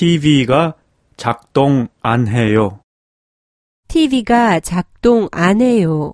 TV가 작동 안 해요. TV가 작동 안 해요.